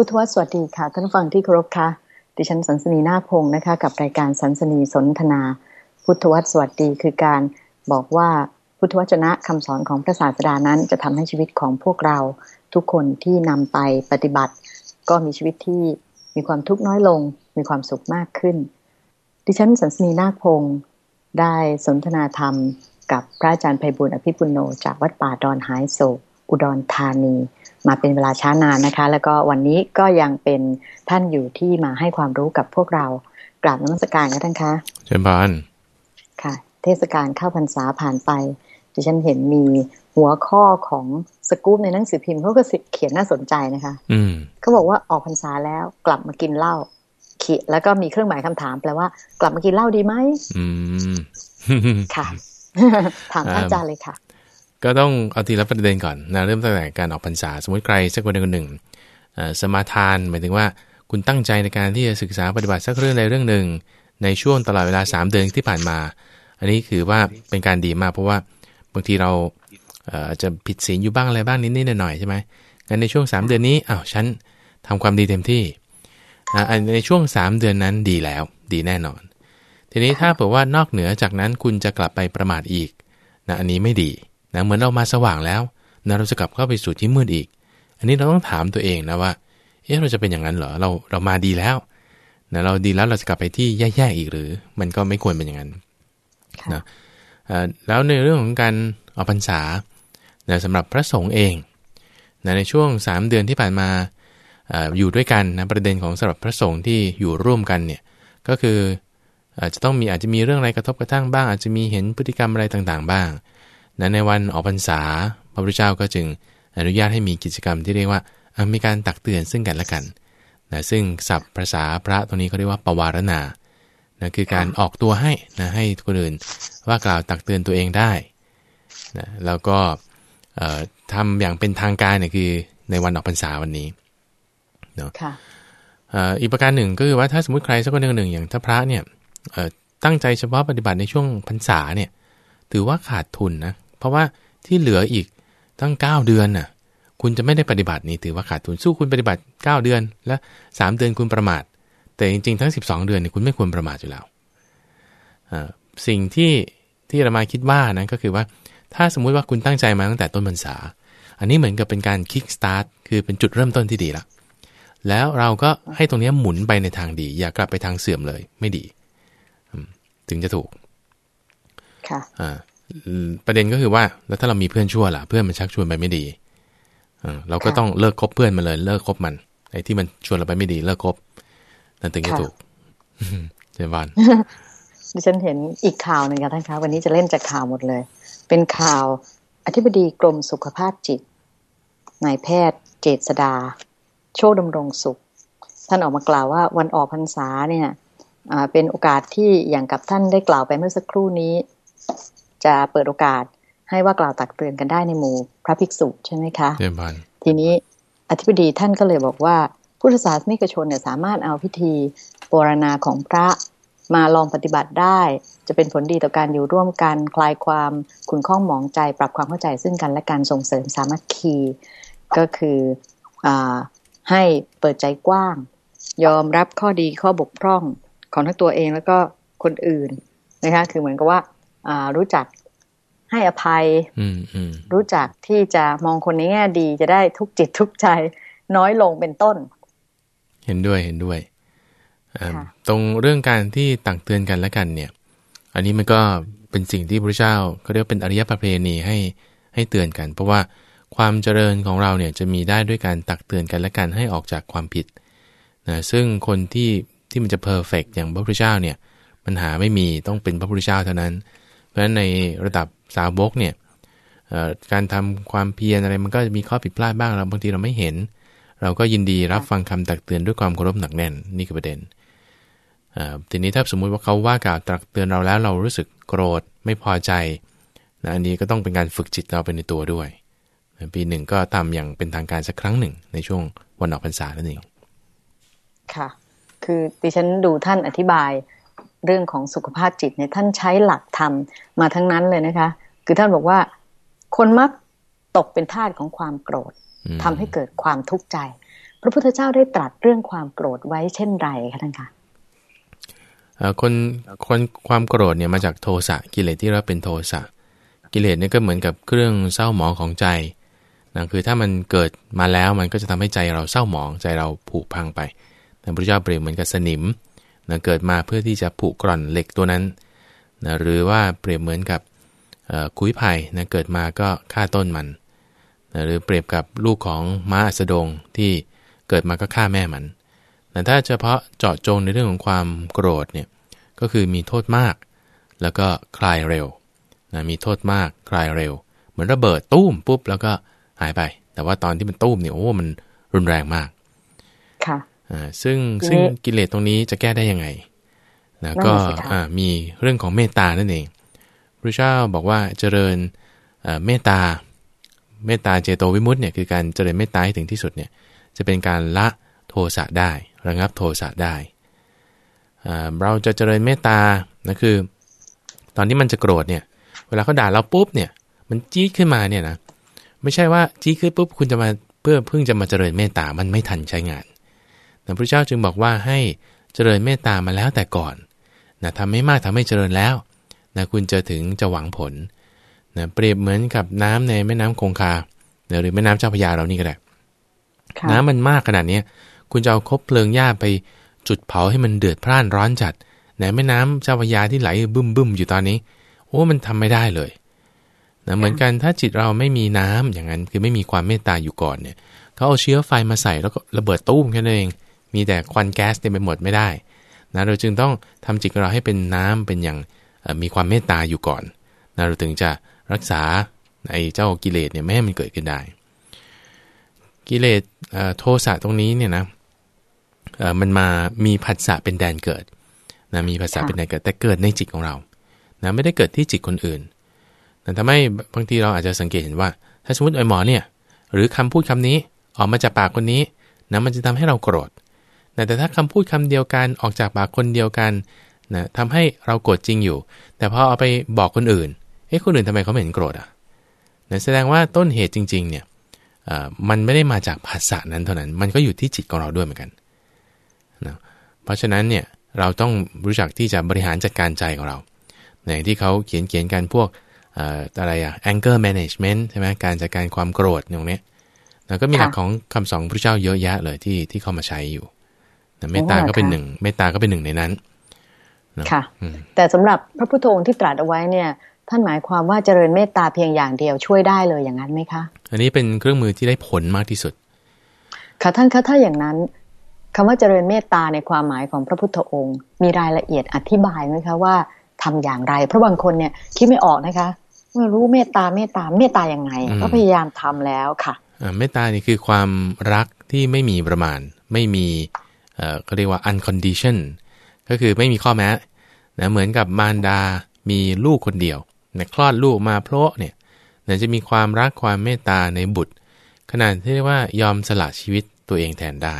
พุทธวสวัสดีค่ะ ท่านฟังที่เคารพค่ะ ดิฉันสันสนีนาคพงศ์นะคะ กับรายการสันสนีสนทนา พุทธวสวัสดีคือการบอกว่าพุทธวจนะคำสอนของพระศาสดานั้น จะทำให้ชีวิตของพวกเราทุกคนที่นำไปปฏิบัติ ก็มีชีวิตที่มีความทุกข์น้อยลง มีความสุขมากขึ้น ดิฉันสันสนีนาคพงศ์ได้สนทนาธรรม กับพระอาจารย์ไพบุญอภิปุโนจากวัดป่าดอนหายโศกอุดรธานี มาเป็นเวลาช้านานนะคะ แล้วก็วันนี้ก็ยังเป็นท่านอยู่ที่มาให้ความรู้กับพวกเรากราบนมัสการกันท่านคะเชิญบานค่ะ เทศกาลเข้าพรรษาผ่านไปดิฉันเห็นมีหัวข้อของสกู๊ปในหนังสือพิมพ์เขาก็เขียนน่าสนใจนะคะ อืมเขาบอกว่าออกพรรษาแล้วกลับมากินเหล้าขีแล้วก็มีเครื่องหมายคำถามแปลว่า กลับมากินเหล้าดีไหมอืมค่ะ ถามท่านอาจารย์เลยค่ะ ก็ต้องเอาทีละประเด็นก่อนนะเริ่มตั้งแต่การออกพรรษา สมมติใครสักคนใดคนหนึ่งสมาทานหมายถึงว่าคุณตั้งใจในการที่จะศึกษาปฏิบัติสักเรื่องใดเรื่องหนึ่ง ในช่วงตลอดเวลา 3 เดือนที่ผ่านมา อันนี้คือว่าเป็นการดีมากเพราะว่าบางทีเราจะผิดศีลอยู่บ้างอะไรบ้างนิดๆหน่อยๆใช่ไหมงั้นในช่วง 3 เดือนนี้อ้าวฉันทำความดีเต็มที่ในช่วง 3 เดือนนั้นดีแล้ว ดีแน่นอน ทีนี้ถ้าเผื่อว่านอกเหนือจากนั้นคุณจะกลับไปประมาทอีกนะอันนี้ไม่ดี นะเหมือนเรามาสว่างแล้วนะเราจะกลับเข้าไปสู่ที่มืดอีก อันนี้เราต้องถามตัวเองนะว่า เอ๊ะเราจะเป็นอย่างนั้นเหรอ เราเรามาดีแล้วนะเราดีแล้วเราจะกลับไปที่แย่ๆอีกหรือ มันก็ไม่ควรเป็นอย่างนั้นนะแล้วในเรื่องของการออกพรรษานะสำหรับพระสงฆ์เองนะในช่วง 3 เดือนที่ผ่านมาออยู่ด้วยกันนะประเด็นของสำหรับพระสงฆ์ที่อยู่ร่วมกันเนี่ยก็คืออาจจะต้องมีอาจจะมีเรื่องอะไรกระทบกระทั่งบ้าง อาจจะมีเห็นพฤติกรรมอะไรต่างๆ บ้าง นะในวันออกพรรษาพระพุทธเจ้าก็จึงอนุญาตให้มีกิจกรรมที่เรียกว่ามีการตักเตือนซึ่งกันและกันนะซึ่งศัพท์ภาษาพระตรงนี้เขาเรียกว่าปวารณานะคือการออกตัวให้นะให้คนอื่นว่ากล่าวตักเตือนตัวเองได้นะแล้วก็ทำอย่างเป็นทางการเนี่ยคือในวันออกพรรษาวันนี้เนาะอีกประการหนึ่งก็คือว่าถ้าสมมติใครสักคนหนึ่งหนึ่งอย่างถ้าพระเนี่ยตั้งใจเฉพาะปฏิบัติในช่วงพรรษาเนี่ยถือว่าขาดทุนนะ เพราะว่าที่เหลืออีกตั้ง 9 เดือนน่ะคุณจะไม่ได้ปฏิบัตินี่ถือว่าขาดทุนสู้คุณปฏิบัติ 9 เดือน และ 3 เดือนคุณประมาท แต่จริงๆ ทั้ง 12 เดือนนี่คุณไม่ควรประมาทอยู่แล้วสิ่งที่ที่เรามาคิดว่านะก็คือว่า ถ้าสมมุติว่าคุณตั้งใจมาตั้งแต่ต้นพรรษา อันนี้เหมือนกับเป็นการคิกสตาร์ทคือเป็นจุดเริ่มต้นที่ดีละแล้วเราก็ให้ตรงนี้หมุนไปในทางดี อย่ากลับไปทางเสื่อมเลย ไม่ดี ถึงจะถูก ค่ะ ประเด็นก็คือว่าแล้วถ้าเรามีเพื่อนชั่วล่ะเพื่อนมันชักชวนไปไม่ดีเราก็ต้องเลิกคบเพื่อนมันเลยเลิกคบมันไอ้ที่มันชวนเราไปไม่ดีเลิกคบนั่นถึงจะถูกเจวันดิฉันเห็นอีกข่าวหนึ่งค่ะท่านคะวันนี้จะเล่นจากข่าวหมดเลย เป็นข่าวอธิบดีกรมสุขภาพจิตนายแพทย์เจษดา โชคดำรงสุข ท่านออกมากล่าวว่าวันออกพรรษาเนี่ยเป็นโอกาสที่อย่างกับท่านได้กล่าวไปเมื่อสักครู่นี้ จะเปิดโอกาสให้ว่ากล่าวตักเตือนกันได้ในหมู่พระภิกษุใช่ไหมคะเยี่ยมทีนี้อธิบดีท่านก็เลยบอกว่าพุทธศาสนิกชนเนี่ยสามารถเอาพิธีโบรณาของพระมาลองปฏิบัติได้ จะเป็นผลดีต่อการอยู่ร่วมกันคลายความขุ่นข้องหมองใจปรับความเข้าใจซึ่งกันและการส่งเสริมสามัคคีก็คืออให้เปิดใจกว้าง ยอมรับข้อดีข้อบกพร่องของทั้งตัวเองแล้วก็คนอื่นนะคะคือเหมือนกับว่า รู้จักให้อภัยรู้จักที่จะมองคนในแง่ดีจะได้ทุกจิตทุกใจ น้อยลงเป็นต้น เห็นด้วยเห็นด้วยตรงเรื่องการที่ตักเตือนกันและกันเนี่ย อันนี้มันก็เป็นสิ่งที่พระเจ้าเขาเรียกเป็นอริยประเพณีให้ให้เตือนกัน เพราะว่าความเจริญของเราเนี่ยจะมีได้ด้วยการตักเตือนกันและกันให้ออกจากความผิดนะซึ่งคนที่ที่มันจะเพอร์เฟกอย่างพระพุทธเจ้าเนี่ยมันหาไม่มีต้องเป็นพระพุทธเจ้าเท่านั้นเพ ราะฉะนั้นในระดับสาวกเนี่ยการทำความเพียรอะไรมันก็จะมีข้อผิดพลาดบ้างเราบางทีเราไม่เห็น เราก็ยินดีรับฟังคำตักเตือนด้วยความเคารพหนักแน่นนี่คือประเด็นทีนี้ถ้าสมมุติว่าเขาว่ากล่าวตักเตือนเราแล้วเรารู้สึกโกรธไม่พอใจนะอันนี้ก็ต้องเป็นการฝึกจิตเราไปในตัวด้วย ปีหนึ่งก็ทำอย่างเป็นทางการสักครั้งหนึ่ง ในช่วงวันออกพรรษานั่นเองค่ะ คือดิฉันดูท่านอธิบาย เรื่องของสุขภาพจิตเนี่ยท่านใช้หลักธรรมมาทั้งนั้นเลยนะคะ คือท่านบอกว่าคนมักตกเป็นทาสของความโกรธทำให้เกิดความทุกข์ใจ พระพุทธเจ้าได้ตรัสเรื่องความโกรธไว้เช่นไรคะท่านคะคนคนความโกรธเนี่ยมาจากโทสะกิเลสที่เราเป็นโทสะกิเลสเนี่ยก็เหมือนกับเครื่องเศร้าหมองของใจนะคือถ้ามันเกิดมาแล้วมันก็จะทำให้ใจเราเศร้าหมองใจเราผุพังไปแต่พระเจ้าเปรียบเหมือนกับสนิม นะเกิดมาเพื่อที่จะผุกร่อนเหล็กตัวนั้นนะหรือว่าเปรียบเหมือนกับคุยไผ่นะเกิดมาก็ฆ่าต้นมันนะหรือเปรียบกับลูกของม้าสดงที่เกิดมาก็ฆ่าแม่มันแต่ถ้าเฉพาะเจาะจงในเรื่องของความโกรธเนี่ยก็คือมีโทษมาก แล้วก็คลายเร็วนะมีโทษมากคลายเร็ว เหมือนระเบิดตุ้มปุ๊บแล้วก็หายไป แต่ว่าตอนที่มันตุ้มเนี่ยโอ้มันรุนแรงมาก ซึ่งซึ่งกิเลสตรงนี้จะแก้ได้ยังไงนะก็อ่ามีเรื่องของเมตตานั่นเองพระเจ้าบอกว่าเจริญเมตตาเมตตาเจโตวิมุตต์เนี่ยคือการเจริญเมตตาให้ถึงที่สุดเนี่ยจะเป็นการละโทสะได้ระงับโทสะได้ เราจะเจริญเมตตานะคือ ตอนที่มันจะโกรธเนี่ย เวลาเขาด่าเราปุ๊บเนี่ย มันจี๊ดขึ้นมาเนี่ยนะ ไม่ใช่ว่าจี๊ดขึ้นปุ๊บคุณจะมาเพื่อเพิ่งจะมาเจริญเมตตา มันไม่ทันใช้งาน พระเจ้าจึงบอกว่าให้เจริญเมตตามาแล้วแต่ก่อนนะทำให้มากทำให้เจริญแล้วนะคุณจะถึงจะหวังผลนะเปรียบเหมือนกับน้ำในแม่น้ำคงคาหรือแม่น้ำเจ้าพยาเรานี่ก็ได้น้ำมันมากขนาดนี้คุณจะเอาคบเพลิงหญ้าไปจุดเผาให้มันเดือดพร่านร้อนจัดในแม่น้ำเจ้าพยาที่ไหลบึ้มบึ้มอยู่ตอนนี้โอ้มันทำไม่ได้เลยนะเหมือนกันถ้าจิตเราไม่มีน้ำอย่างนั้นคือไม่มีความเมตตาอยู่ก่อนเนี่ยเขาเอาเชื้อไฟมาใส่แล้วก็ระเบิดตู้มแค่นั้นเอง มีแต่ควันแก๊สเต็มไปหมดไม่ได้นะเราจึงต้องทำจิตเราให้เป็นน้ำเป็นอย่างมีความเมตตาอยู่ก่อนนะเราถึงจะรักษาไอ้เจ้ากิเลสเนี่ยไม่ให้มันเกิดขึ้นได้ กิเลสโทสะตรงนี้เนี่ยนะมันมามีผัสสะเป็นแดนเกิดนะมีผัสสะเป็นแดนเกิดแต่เกิดในจิตของเรานะไม่ได้เกิดที่จิตคนอื่นแต่ทำให้บางทีเราอาจจะสังเกตเห็นว่า ถ้าสมมติไอ้หมอเนี่ยหรือคำพูดคำนี้ออกมาจากปากคนนี้นะมันจะทำให้เราโกรธ แต่ถ้าคำพูดคำเดียวกันออกจากปากคนเดียวกันนะทำให้เราโกรธจริงอยู่ แต่พอเอาไปบอกคนอื่นเอ๊ะคนอื่นทำไมเขาไม่เห็นโกรธอะนะแสดงว่าต้นเหตุจริงๆเนี่ยมันไม่ได้มาจากภาษานั้นเท่านั้น มันก็อยู่ที่จิตของเราด้วยเหมือนกันนะเพราะฉะนั้นเนี่ยเราต้องรู้จักที่จะบริหารจัดการใจของเราในที่เขาเขียนเขียนกันพวกอะไรอะ anger management ใช่ไหมการจัดการความโกรธตรงนี้แล้วก็มีหลักของคำสอนพระเจ้าเยอะแยะเลยที่ที่เข้ามาใช้อยู่ เมตตาก็เป็นหนึ่งเมตตาก็เป็นหนึ่งในนั้นค่ะ แต่สำหรับพระพุทโธที่ตรัสเอาไว้เนี่ย ท่านหมายความว่าเจริญเมตตาเพียงอย่างเดียวช่วยได้เลยอย่างนั้นไหมคะ อันนี้เป็นเครื่องมือที่ได้ผลมากที่สุด ค่ะท่านคะถ้าอย่างนั้นคำว่าเจริญเมตตาในความหมายของพระพุทธองค์ มีรายละเอียดอธิบายไหมคะว่าทำอย่างไร เพราะบางคนเนี่ยคิดไม่ออกนะคะไม่รู้เมตตาเมตตาเมตตาอย่างไง ก็พยายามทำแล้วค่ะเมตตานี่คือความรักที่ไม่มีประมาณ ไม่มี เขาเรียกว่า uncondition ก็คือไม่มีข้อแม้นะเหมือนกับมารดามีลูกคนเดียวนะคลอดลูกมาเพราะเนี่ยนะจะมีความรักความเมตตาในบุตร ขนาดที่เรียกว่ายอมสละชีวิตตัวเองแทนได้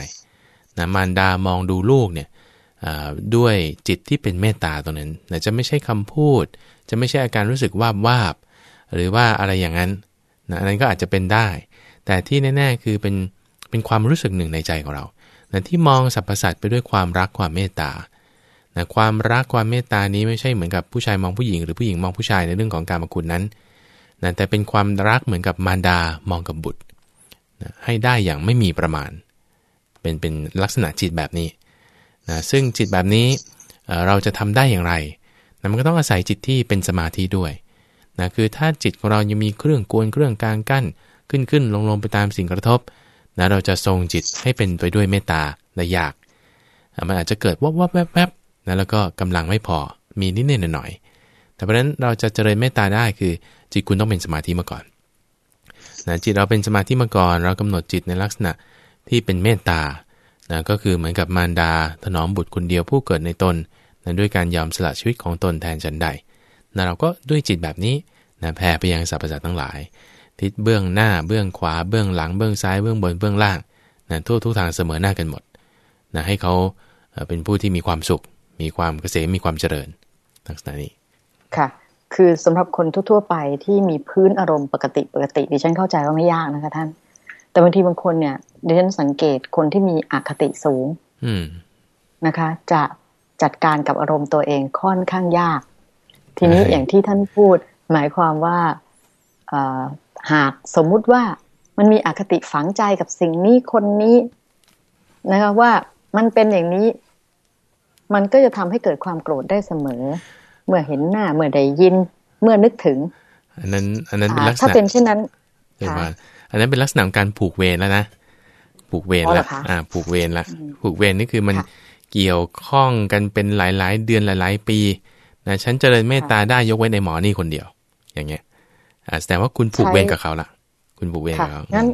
นะมารดามองดูลูกเนี่ยด้วยจิตที่เป็นเมตตาตรงนั้นนะจะไม่ใช่คำพูด จะไม่ใช่อาการรู้สึกวาบวาบ หรือว่าอะไรอย่างนั้นนะอันนั้นก็อาจจะเป็นได้ แต่ที่แน่ ๆ คือเป็นเป็นความรู้สึกหนึ่งในใจของเรา นะที่มองสรรพสัตว์ไปด้วยความรักความเมตตานะความรักความเมตตานี้ไม่ใช่เหมือนกับผู้ชายมองผู้หญิง หรือผู้หญิงมองผู้ชายในเรื่องของการมาคุณนั้นนะแต่เป็นความรักเหมือนกับมารดามองกับบุตรนะให้ได้อย่างไม่มีประมาณ เป็นเป็นลักษณะจิตแบบนี้นะซึ่งจิตแบบนี้เราจะทำได้อย่างไรนะมันก็ต้องอาศัยจิตที่เป็นสมาธิด้วยนะคือถ้าจิตของเรายังมีเครื่องกวนเครื่องกลางกั้น ขึ้นขึ้นลงลงไปตามสิ่งกระทบ นะเราจะทรงจิตให้เป็นไปด้วยเมตตาได้ยาก มันอาจจะเกิดวับวับแวบแวบนะแล้วก็กำลังไม่พอมีนิดนิดหน่อยแต่เพราะนั้นเราจะเจริญเมตตาได้คือจิตคุณต้องเป็นสมาธิมาก่อนนะจิตเราเป็นสมาธิมาก่อน เรากำหนดจิตในลักษณะที่เป็นเมตตานะก็คือเหมือนกับมารดาถนอมบุตรคนเดียวผู้เกิดในตนนะด้วยการยอมสละชีวิตของตนแทนฉันใดนะเราก็ด้วยจิตแบบนี้นะแผ่ไปยังสรรพสัตว์ทั้งหลาย ทิศเบื้องหน้าเบื้องขวาเบื้องหลังเบื้องซ้ายเบื้องบนเบื้องล่างนะทั่วทุกทางเสมอหน้ากันหมดนะให้เขาเป็นผู้ที่มีความสุข มีความเกษมมีความเจริญลักษณะนี้ค่ะ คือสำหรับคนทั่ว ๆ ไปที่มีพื้นอารมณ์ปกติปกติดิฉันเข้าใจว่าไม่ยากนะคะท่าน แต่แต่บางทีบางคนเนี่ยดิฉันสังเกตคนที่มีอคติสูง อืมนะคะ จะจัดการกับอารมณ์ตัวเองค่อนข้างยาก ทีนี้ใช่อย่างที่ท่านพูด หมายความว่าเอ่อ หากสมมุติว่ามันมีอคติฝังใจกับสิ่งนี้คนนี้นะคะว่ามันเป็นอย่างนี้ มันก็จะทำให้เกิดความโกรธได้เสมอ เมื่อเห็นหน้าเมื่อได้ยิน เมื่อนึกถึง อันนั้น อันนั้นเป็นอ่าลักษถ้าณะเป็นเช่นนั้นเดี๋ยวค่ะก่อนอันนั้นเป็นลักษณะของการผูกเวรแล้วนะผูกเวรอ๋อเหรละอคะอ่า ผูกเวรละอืมผูกเวรนี่คือมันค่ะเกี่ยวข้องกันเป็นหลาย ๆ เดือนหลาย ๆ ปีนะฉันเจริญเมตตาได้ยกเว้นในหมอนี่คนเดียว อย่างเงี้ยอ่า แสดงว่าคุณผูกเวรกับเขาละคุณผูกเวรค่ะกับเขางั้น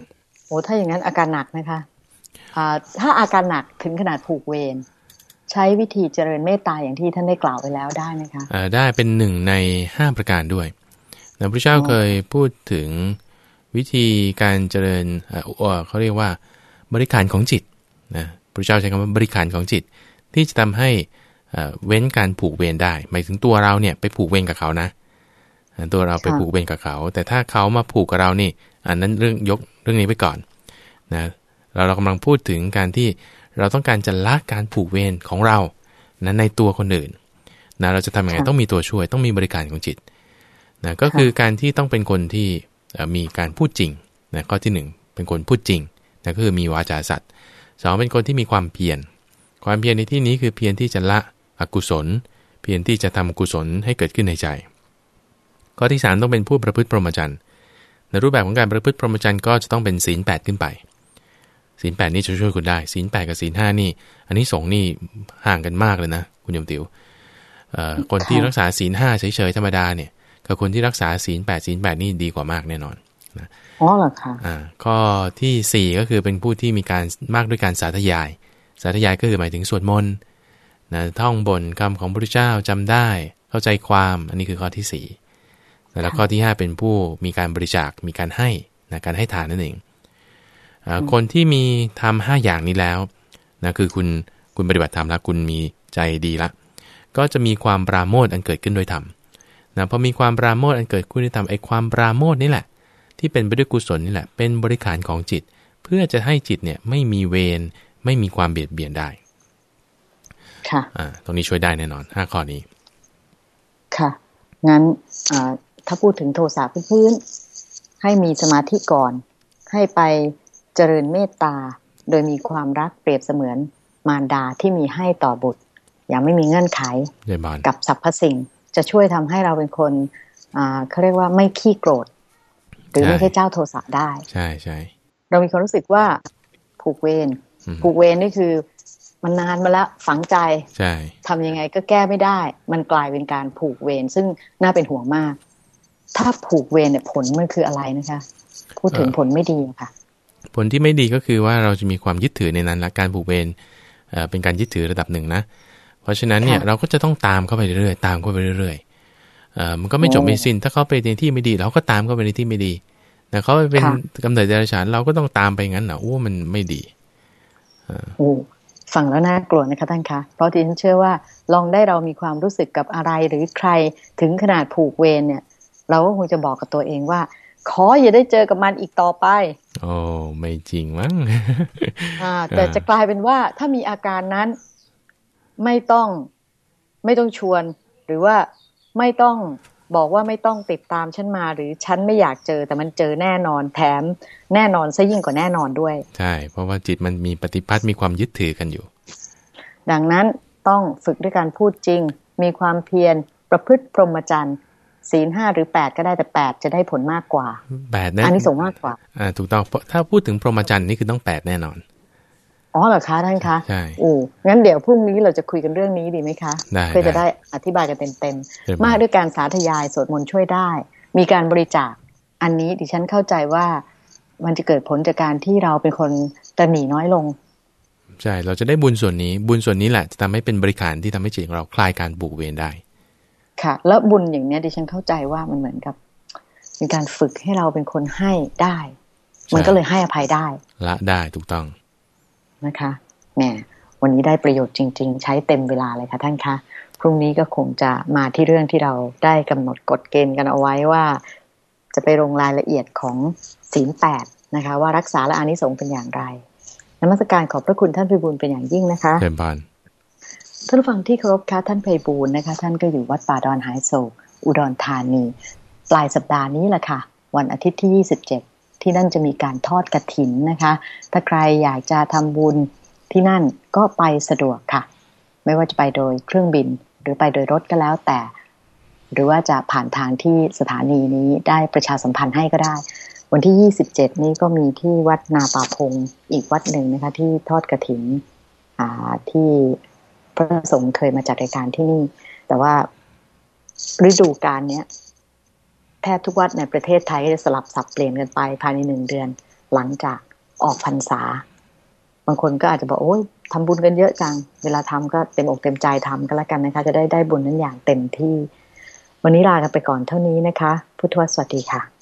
โอ้ถ้าอย่างนั้นอาการหนักนะคะอ่าถ้าอาการหนักถึงขนาดผูกเวรใช้วิธีเจริญเมตตาอย่างที่ท่านได้กล่าวไว้แล้วได้ไหมคะอ่าได้เป็นหนึ่งในห้าประการด้วยนะพระเจ้าอ๋อเคยพูดถึงวิธีการเจริญเอ่อเอ่อเขาเรียกว่า บริการของจิตนะพระเจ้าใช้คำว่าบริการของจิต ที่จะทำให้เอ่อเว้นการผูกเวรได้ หมายถึงตัวเราเนี่ยไปผูกเวรกับเขานะอ่า ตัวเราไปผูกเวรกับเขา แต่ถ้าเขามาผูกกับเรานี่ อันนั้นเรื่องยกเรื่องนี้ไปก่อนนะเราเรากำลังพูดถึงการที่เราต้องการจะละการผูกเวรของเรานะในตัวคนอื่นนะเราจะทำยังไงค่ะต้องมีตัวช่วยต้องมีบริการของจิตนะก็คือการที่ต้องเป็นคนที่เอ่อมีการพูดจริงนะข้อที่หนึ่งเป็นคนพูดจริงนะก็คือมีวาจาสัตย์สองเป็นคนที่มีความเพียรความเพียรในที่นี้คือเพียรที่จะละอกุศล เพียรที่จะทำกุศลให้เกิดขึ้นในใจ ข้อที่สามต้องเป็นผู้ประพฤติพรหมจรรย์ในรูปแบบของการประพฤติพรหมจรรย์ก็จะต้องเป็นศีลแปดขึ้นไปศีลแปดนี่จะช่วยคุณได้ศีลแปดกับศีลห้านี่ อันนี้สงส์นี่ห่างกันมากเลยนะ คุณยมติวเอ่อคนที่รักษาศีลห้าเฉยๆธรรมดาเนี่ยกับคนที่รักษาศีลแปดศีลแปดนี่ดีกว่ามากแน่นอนอ๋อเหรอคะอ่าข้อทีสี่4ก็คือเป็นผู้ที่มีการมากด้วยการสาธยาย สาธยายก็คือหมายถึงสวดมนต์นะท่องบนคำของพระพุทธเจ้าจำได้ เข้าใจความ อันนี้คือข้อที่สี่ แล้วข้อที่ 5 เป็นผู้มีการบริจาค มีการให้นะการให้ทานนั่นเองอาคนที่มีทำห้าอย่างนี้แล้วนะคือคุณคุณปฏิบัติธรรมแล้วคุณมีใจดีละ ก็จะมีความปราโมทย์อันเกิดขึ้นโดยธรรมนะพอมีความปราโมทย์อันเกิดขึ้นด้วยธรรมไอ้ความปราโมทย์นี่แหละ ที่เป็นไปด้วยกุศลนี่แหละ เป็นบริขารของจิต เพื่อจะให้จิตเนี่ยไม่มีเวรไม่มีความเบียดเบียนได้ ค่ะ อ่า ตรงนี้ช่วยได้แน่นอนห้าข้อนี้ ค่ะ งั้นอ่า ถ้าพูดถึงโทสะพื้นๆให้มีสมาธิก่อน ให้ไปเจริญเมตตา โดยมีความรักเปรียบเสมือนมารดาที่มีให้ต่อบุตร อย่างไม่มีเงื่อนไขเดบอนกับสรรพสิ่ง จะช่วยทำให้เราเป็นคนอ่าเขาเรียกว่าไม่ขี้โกรธ หรือไม่ใช่เจ้าโทสะได้ ใช่ใช่เรามีความรู้สึกว่าผูกเวรอืมผูกเวรนี่คือมันนานมาแล้วฝังใจใช่ทำยังไงก็แก้ไม่ได้ มันกลายเป็นการผูกเวรซึ่งน่าเป็นห่วงมาก ถ้าผูกเวรเนี่ยผลมันคืออะไรนะคะ พูดถึงผลไม่ดีอะค่ะ ผลที่ไม่ดีก็คือว่าเราจะมีความยึดถือในนั้นและการผูกเวรเอ่อเป็นการยึดถือระดับหนึ่งนะ เพราะฉะนั้นเนี่ยค่ะเราก็จะต้องตามเข้าไปเรื่อยๆตามเข้าไปเรื่อยๆเอ่อมันก็ไม่จบโอ้ไม่สิ้น ถ้าเขาไปในที่ไม่ดี เราก็ตามเข้าไปในที่ไม่ดีแต่เขาไปเป็นค่ะกำเนิดเดรัจฉานเราก็ต้องตามไปงั้นเหรอโอ้มันไม่ดีโอ้ฟังแล้วน่ากลัวนะคะท่านคะเพราะที่ฉันเชื่อว่าลองได้เรามีความรู้สึกกับอะไรหรือใครถึงขนาดผูกเวรเนี่ย เราก็คงจะบอกกับตัวเองว่า ขออย่าได้เจอกับมันอีกต่อไป โอ้ไม่จริงมั้งอ่าแต่จะกลายเป็นว่าถ้ามีอาการนั้นไม่ต้องไม่ต้องชวน หรือว่าไม่ต้องบอกว่าไม่ต้องติดตามฉันมา หรือฉันไม่อยากเจอแต่มันเจอแน่นอนแถมแน่นอนซะยิ่งกว่าแน่นอนด้วย ใช่ เพราะว่าจิตมันมีปฏิพัทธ์มีความยึดถือกันอยู่ ดังนั้นต้องฝึกด้วยการพูดจริง มีความเพียรประพฤติพรหมจรรย์ ศีลห้าหรือแปดก็ได้แต่แปดจะได้ผลมากกว่าแปดแน่อันนี้ส่งส์มากกว่าอ่าถูกต้องเพราะถ้าพูดถึงพรหมจรรย์นี่คือต้องแปดแน่นอนอ๋อเหรอคะท่านคะใช่โอ้งั้นเดี๋ยวพรุ่งนี้เราจะคุยกันเรื่องนี้ดีไหมคะได้เพื่อจะได้ได้อธิบายกันเต็มเรียบร้อยๆมากด้วยการสาธยายสวดมนต์ช่วยได้ มีการบริจาคอันนี้ดิฉันเข้าใจว่ามันจะเกิดผลจากการที่เราเป็นคนตระหนี่น้อยลงใช่ เราจะได้บุญส่วนนี้ บุญส่วนนี้แหละจะทำให้เป็นบริการที่ทำให้จิตของเราคลายการบุกเวรได้ ค่ะ แล้วบุญอย่างเนี้ยดิฉันเข้าใจว่ามันเหมือนกับเป็นการฝึกให้เราเป็นคนให้ได้ มันก็เลยให้อภัยได้ ละได้ถูกต้องนะคะแหมวันนี้ได้ประโยชน์จริง ๆ ใช้เต็มเวลาเลยค่ะท่านคะพรุ่งนี้ก็คงจะมาที่เรื่องที่เราได้กำหนดกฎเกณฑ์กันเอาไว้ว่า จะไปลงรายละเอียดของศีลแปดนะคะ ว่ารักษาและอานิสงส์เป็นอย่างไรนมัสการขอบพระคุณท่านไพบูลเป็นอย่างยิ่งนะคะเต็มบาน ท่านฟังที่เคารพคะท่านไพบูลนะคะ ท่านก็อยู่วัดป่าดอนหายโศกอุดรธานี ปลายสัปดาห์นี้แหละค่ะ วันอาทิตย์ที่ 27 ที่นั่นจะมีการทอดกระถินนะคะ ถ้าใครอยากจะทำบุญที่นั่นก็ไปสะดวกค่ะ ไม่ว่าจะไปโดยเครื่องบินหรือไปโดยรถก็แล้วแต่ หรือว่าจะผ่านทางที่สถานีนี้ได้ประชาสัมพันธ์ให้ก็ได้ วันที่ 27 นี้ก็มีที่วัดนาป่าพงอีกวัดหนึ่งนะคะ ที่ทอดกระถินที่ พระสงฆ์เคยมาจัดรายการที่นี่ แต่ว่าฤดูกาลเนี้ยแทบทุกวัดในประเทศไทยจะสลับสับเปลี่ยนกันไปภายในหนึ่งเดือน หลังจากออกพรรษา บางคนก็อาจจะบอกโอ้ยทำบุญกันเยอะจัง เวลาทำก็เต็มอกเต็มใจทำกันแล้วกันนะคะ จะได้ได้บุญนั้นอย่างเต็มที่ วันนี้ลากันไปก่อนเท่านี้นะคะ พุทธวสวัสดีค่ะ